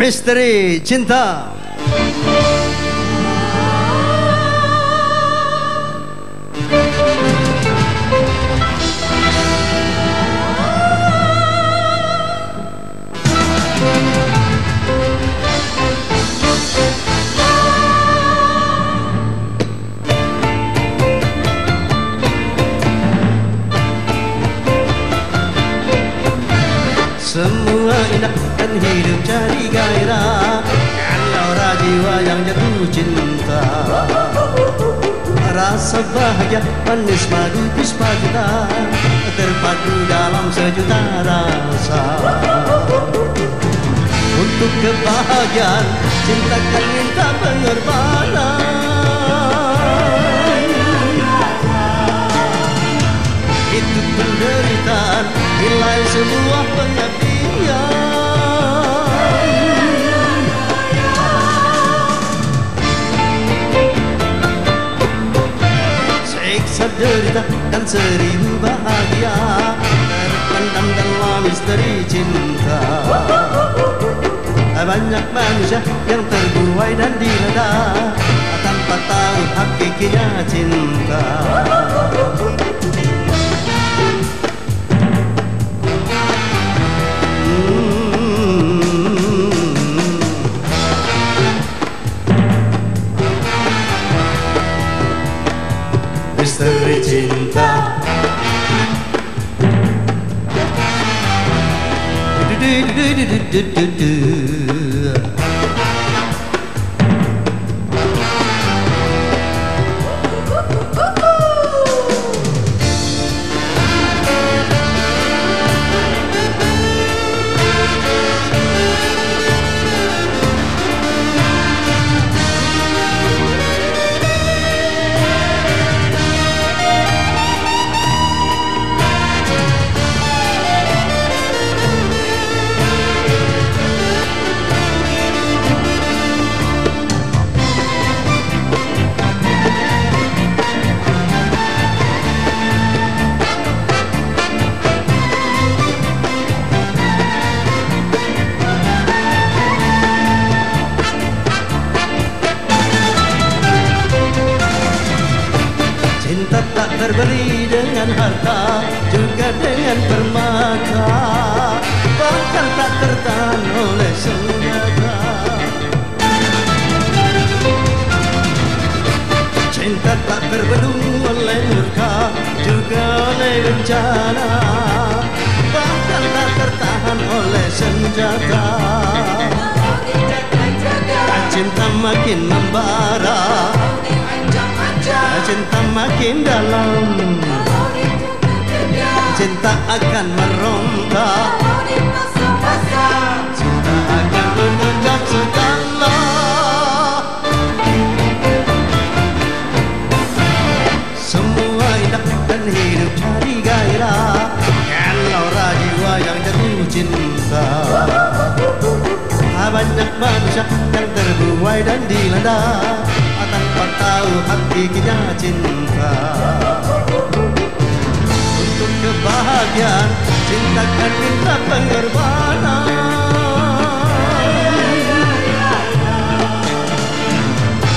Misteri Cinta. Semua dan hidup jadi gairah. Kalau jiwa yang jatuh cinta. Rasa bahagia manis madu puspa juta Terpadu dalam sejuta rasa. Untuk kebahagiaan cintakan minta pengorbanan Siksa derita dan seribu bahagia. Terpendam dalam misteri cinta. Banyak manusia yang terbuai dan dilanda. Tanpa tahu hakikinya cinta Misteri cinta Du-du-du-du-du-du-du. Dengan harta Juga dengan permata. Bahkan tak tertahan oleh senjata Cinta tak terbelung oleh murka Juga oleh bencana. Bahkan tak tertahan oleh senjata. Cinta makin membara. Cinta makin dalam Cinta akan meronta Cinta akan menendang segala. Semua indah dan hidup cari gairah. Kalau jiwa yang jatuh cinta. Banyak manusia yang terbuai dan dilanda. Tanpa tahu hakikinya cinta kebahagiaan cintakan minta pengorbanan.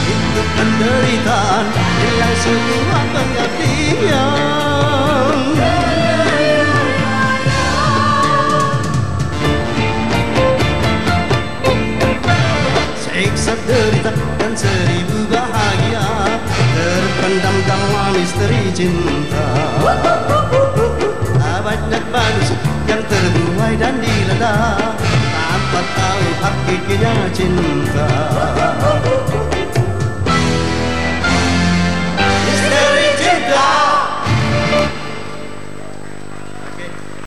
Itu penderitaan nilai semua pengabdian. Siksa derita dan seribu bahagia Terpendam dalam misteri cinta dan